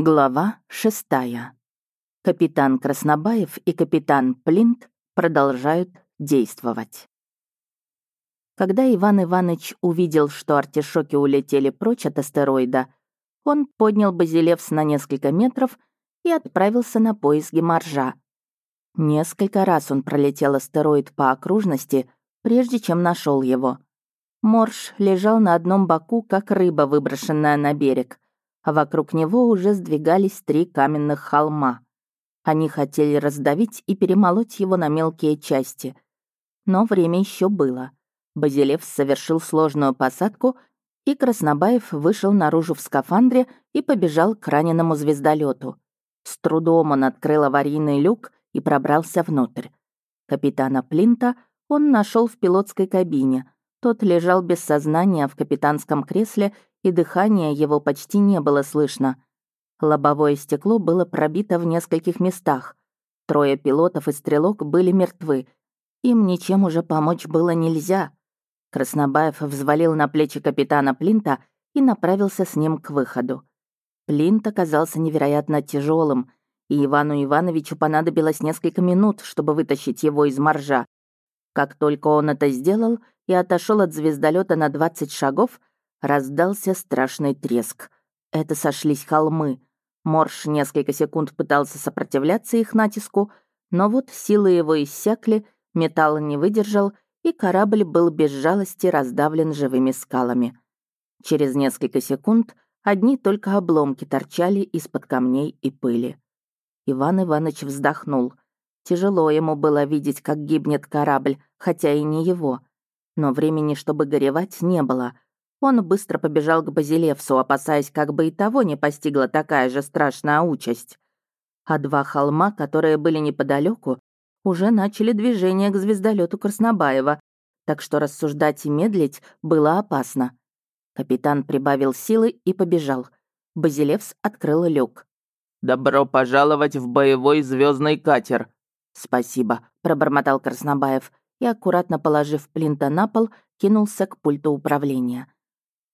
Глава шестая. Капитан Краснобаев и капитан Плинт продолжают действовать. Когда Иван Иванович увидел, что артишоки улетели прочь от астероида, он поднял Базилевс на несколько метров и отправился на поиски моржа. Несколько раз он пролетел астероид по окружности, прежде чем нашел его. Морж лежал на одном боку, как рыба, выброшенная на берег — а вокруг него уже сдвигались три каменных холма. Они хотели раздавить и перемолоть его на мелкие части. Но время еще было. Базилев совершил сложную посадку, и Краснобаев вышел наружу в скафандре и побежал к раненому звездолету. С трудом он открыл аварийный люк и пробрался внутрь. Капитана Плинта он нашел в пилотской кабине. Тот лежал без сознания в капитанском кресле и дыхания его почти не было слышно. Лобовое стекло было пробито в нескольких местах. Трое пилотов и стрелок были мертвы. Им ничем уже помочь было нельзя. Краснобаев взвалил на плечи капитана Плинта и направился с ним к выходу. Плинт оказался невероятно тяжелым, и Ивану Ивановичу понадобилось несколько минут, чтобы вытащить его из моржа. Как только он это сделал и отошел от звездолета на 20 шагов, Раздался страшный треск. Это сошлись холмы. Морж несколько секунд пытался сопротивляться их натиску, но вот силы его иссякли, металл не выдержал, и корабль был без жалости раздавлен живыми скалами. Через несколько секунд одни только обломки торчали из-под камней и пыли. Иван Иванович вздохнул. Тяжело ему было видеть, как гибнет корабль, хотя и не его. Но времени, чтобы горевать, не было — он быстро побежал к Базилевсу, опасаясь, как бы и того не постигла такая же страшная участь. А два холма, которые были неподалеку, уже начали движение к звездолету Краснобаева, так что рассуждать и медлить было опасно. Капитан прибавил силы и побежал. Базилевс открыл люк. «Добро пожаловать в боевой звездный катер!» «Спасибо», — пробормотал Краснобаев и, аккуратно положив плинта на пол, кинулся к пульту управления.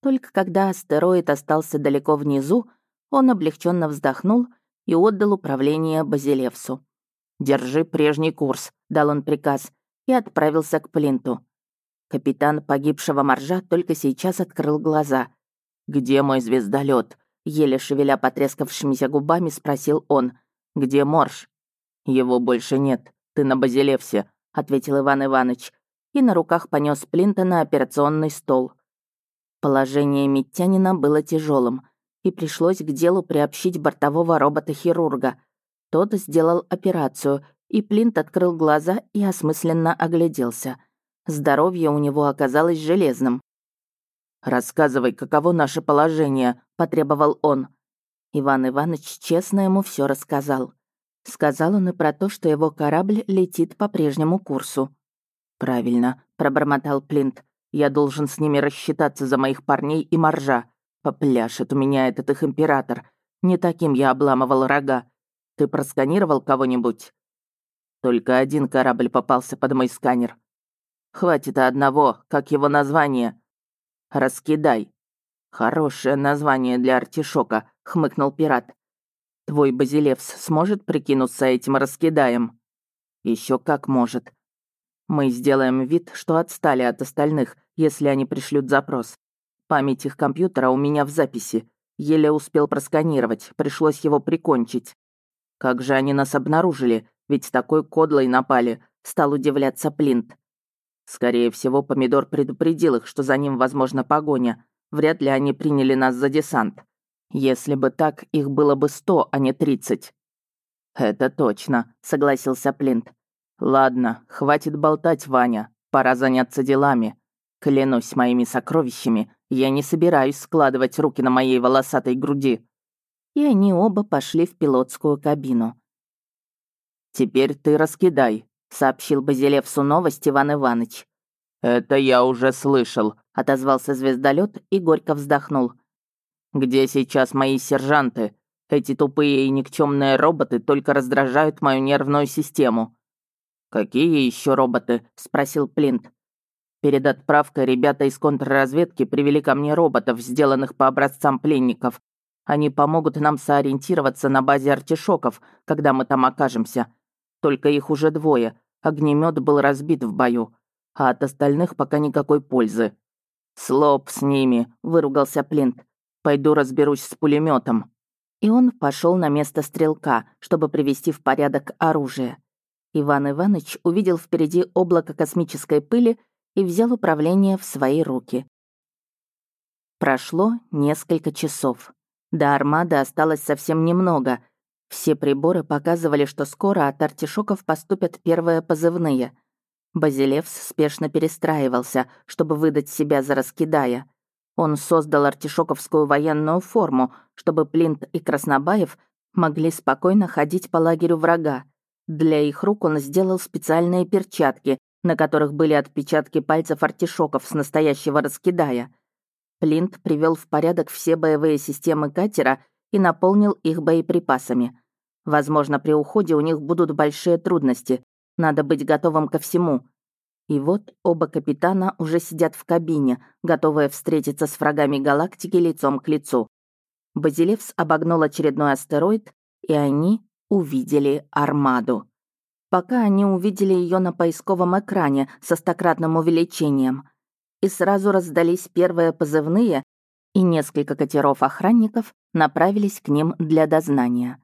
Только когда астероид остался далеко внизу, он облегченно вздохнул и отдал управление Базилевсу. «Держи прежний курс», — дал он приказ, и отправился к Плинту. Капитан погибшего моржа только сейчас открыл глаза. «Где мой звездолет? еле шевеля потрескавшимися губами, спросил он. «Где морж?» «Его больше нет. Ты на Базилевсе», — ответил Иван Иванович, и на руках понес Плинта на операционный стол. Положение Митянина было тяжелым, и пришлось к делу приобщить бортового робота-хирурга. Тот сделал операцию, и Плинт открыл глаза и осмысленно огляделся. Здоровье у него оказалось железным. «Рассказывай, каково наше положение», — потребовал он. Иван Иванович честно ему все рассказал. Сказал он и про то, что его корабль летит по прежнему курсу. «Правильно», — пробормотал Плинт. Я должен с ними рассчитаться за моих парней и моржа. Попляшет у меня этот их император. Не таким я обламывал рога. Ты просканировал кого-нибудь? Только один корабль попался под мой сканер. Хватит одного, как его название. Раскидай. Хорошее название для артишока, хмыкнул пират. Твой Базилевс сможет прикинуться этим раскидаем? Еще как может. Мы сделаем вид, что отстали от остальных, если они пришлют запрос. Память их компьютера у меня в записи. Еле успел просканировать, пришлось его прикончить. Как же они нас обнаружили, ведь такой кодлой напали, стал удивляться Плинт. Скорее всего, Помидор предупредил их, что за ним возможна погоня. Вряд ли они приняли нас за десант. Если бы так, их было бы сто, а не тридцать. «Это точно», — согласился Плинт. «Ладно, хватит болтать, Ваня. Пора заняться делами. Клянусь моими сокровищами, я не собираюсь складывать руки на моей волосатой груди». И они оба пошли в пилотскую кабину. «Теперь ты раскидай», — сообщил Базилевсу новость Иван Иванович. «Это я уже слышал», — отозвался звездолет и горько вздохнул. «Где сейчас мои сержанты? Эти тупые и никчемные роботы только раздражают мою нервную систему». «Какие еще роботы?» — спросил Плинт. Перед отправкой ребята из контрразведки привели ко мне роботов, сделанных по образцам пленников. Они помогут нам сориентироваться на базе артишоков, когда мы там окажемся. Только их уже двое. Огнемет был разбит в бою. А от остальных пока никакой пользы. «Слоп с ними», — выругался Плинт. «Пойду разберусь с пулеметом. И он пошел на место стрелка, чтобы привести в порядок оружие. Иван Иванович увидел впереди облако космической пыли и взял управление в свои руки. Прошло несколько часов. До армады осталось совсем немного. Все приборы показывали, что скоро от артишоков поступят первые позывные. Базилевс спешно перестраивался, чтобы выдать себя за раскидая. Он создал артишоковскую военную форму, чтобы Плинт и Краснобаев могли спокойно ходить по лагерю врага. Для их рук он сделал специальные перчатки, на которых были отпечатки пальцев артишоков с настоящего раскидая. Плинт привел в порядок все боевые системы катера и наполнил их боеприпасами. Возможно, при уходе у них будут большие трудности. Надо быть готовым ко всему. И вот оба капитана уже сидят в кабине, готовые встретиться с врагами галактики лицом к лицу. Базилевс обогнул очередной астероид, и они увидели армаду. Пока они увидели ее на поисковом экране со стократным увеличением — и сразу раздались первые позывные, и несколько катеров охранников направились к ним для дознания.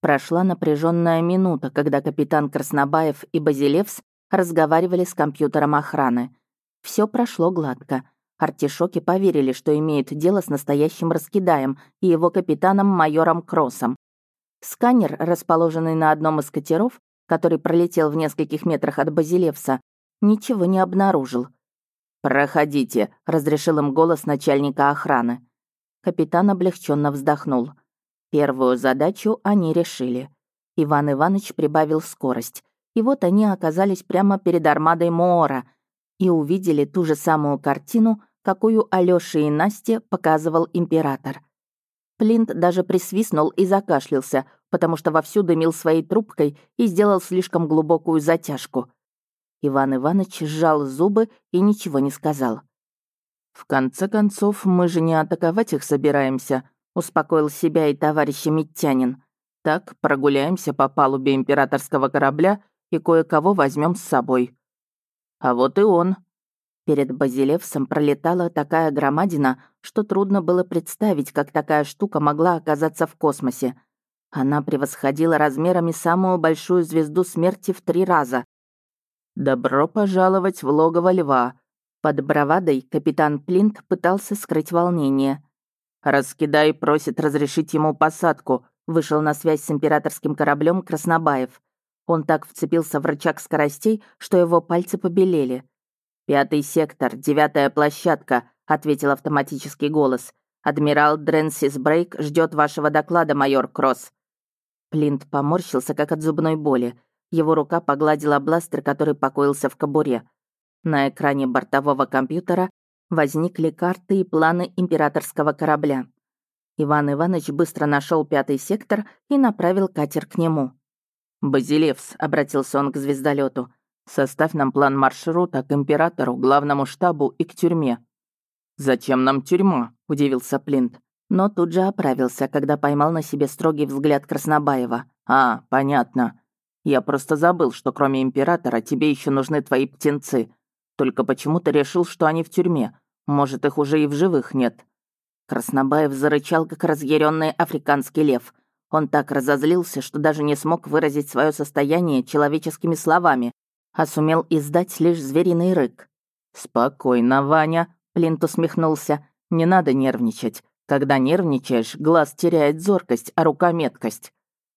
Прошла напряженная минута, когда капитан Краснобаев и Базилевс разговаривали с компьютером охраны. Все прошло гладко. Артишоки поверили, что имеют дело с настоящим раскидаем и его капитаном майором Кроссом. Сканер, расположенный на одном из катеров, который пролетел в нескольких метрах от Базилевса, ничего не обнаружил. «Проходите», — разрешил им голос начальника охраны. Капитан облегченно вздохнул. Первую задачу они решили. Иван Иванович прибавил скорость. И вот они оказались прямо перед армадой Моора и увидели ту же самую картину, какую Алёше и Насте показывал император. Плинт даже присвистнул и закашлялся, потому что вовсю дымил своей трубкой и сделал слишком глубокую затяжку. Иван Иванович сжал зубы и ничего не сказал. «В конце концов, мы же не атаковать их собираемся», — успокоил себя и товарища Миттянин. «Так, прогуляемся по палубе императорского корабля и кое-кого возьмем с собой». А вот и он. Перед Базилевсом пролетала такая громадина, что трудно было представить, как такая штука могла оказаться в космосе. Она превосходила размерами самую большую звезду смерти в три раза. «Добро пожаловать в логово льва!» Под бравадой капитан Плинт пытался скрыть волнение. «Раскидай просит разрешить ему посадку», вышел на связь с императорским кораблем Краснобаев. Он так вцепился в рычаг скоростей, что его пальцы побелели. «Пятый сектор, девятая площадка», — ответил автоматический голос. «Адмирал Дренсис Брейк ждет вашего доклада, майор Кросс». Плинт поморщился, как от зубной боли. Его рука погладила бластер, который покоился в кобуре. На экране бортового компьютера возникли карты и планы императорского корабля. Иван Иванович быстро нашел пятый сектор и направил катер к нему. «Базилевс», — обратился он к звездолету, — «составь нам план маршрута к императору, главному штабу и к тюрьме». «Зачем нам тюрьма?» — удивился Плинт. Но тут же оправился, когда поймал на себе строгий взгляд Краснобаева. «А, понятно. Я просто забыл, что кроме императора тебе еще нужны твои птенцы. Только почему ты решил, что они в тюрьме? Может, их уже и в живых нет?» Краснобаев зарычал, как разъяренный африканский лев. Он так разозлился, что даже не смог выразить свое состояние человеческими словами, а сумел издать лишь звериный рык. «Спокойно, Ваня», — Плинт усмехнулся. «Не надо нервничать. Когда нервничаешь, глаз теряет зоркость, а рука — меткость.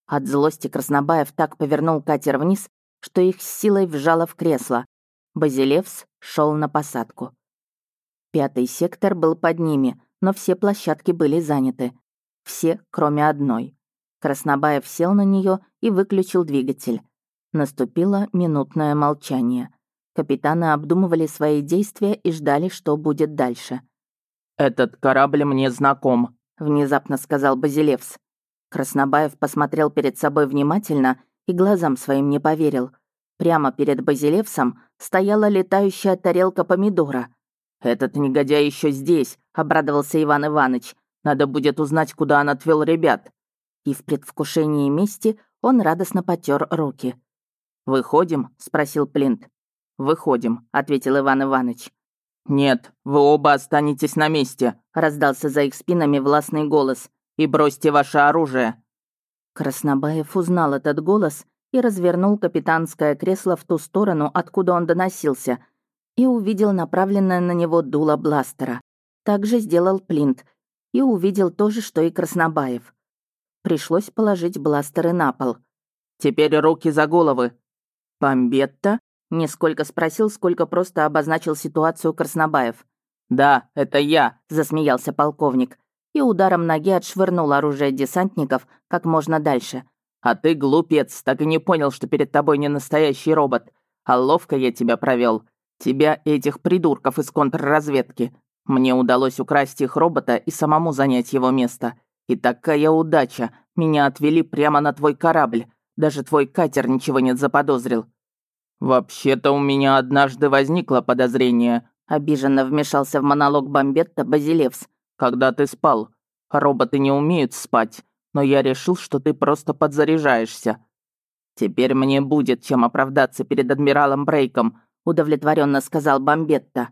От злости Краснобаев так повернул катер вниз, что их с силой вжало в кресло. Базилевс шел на посадку. Пятый сектор был под ними, но все площадки были заняты. Все, кроме одной. Краснобаев сел на нее и выключил двигатель. Наступило минутное молчание. Капитаны обдумывали свои действия и ждали, что будет дальше. «Этот корабль мне знаком», — внезапно сказал Базилевс. Краснобаев посмотрел перед собой внимательно и глазам своим не поверил. Прямо перед Базилевсом стояла летающая тарелка помидора. «Этот негодяй еще здесь», — обрадовался Иван Иванович. Надо будет узнать, куда он отвел ребят». И в предвкушении мести он радостно потер руки. «Выходим?» — спросил Плинт. «Выходим», — ответил Иван Иванович. «Нет, вы оба останетесь на месте», — раздался за их спинами властный голос. «И бросьте ваше оружие». Краснобаев узнал этот голос и развернул капитанское кресло в ту сторону, откуда он доносился, и увидел направленное на него дуло бластера. Так же сделал Плинт и увидел то же, что и Краснобаев. Пришлось положить бластеры на пол. «Теперь руки за головы». «Помбетта?» Не сколько спросил, сколько просто обозначил ситуацию Краснобаев. «Да, это я», — засмеялся полковник. И ударом ноги отшвырнул оружие десантников как можно дальше. «А ты, глупец, так и не понял, что перед тобой не настоящий робот. А ловко я тебя провел. Тебя и этих придурков из контрразведки. Мне удалось украсть их робота и самому занять его место. И такая удача. Меня отвели прямо на твой корабль. Даже твой катер ничего не заподозрил. «Вообще-то у меня однажды возникло подозрение», — обиженно вмешался в монолог Бомбетта Базилевс. «Когда ты спал. Роботы не умеют спать, но я решил, что ты просто подзаряжаешься». «Теперь мне будет чем оправдаться перед адмиралом Брейком», — удовлетворенно сказал Бомбетта.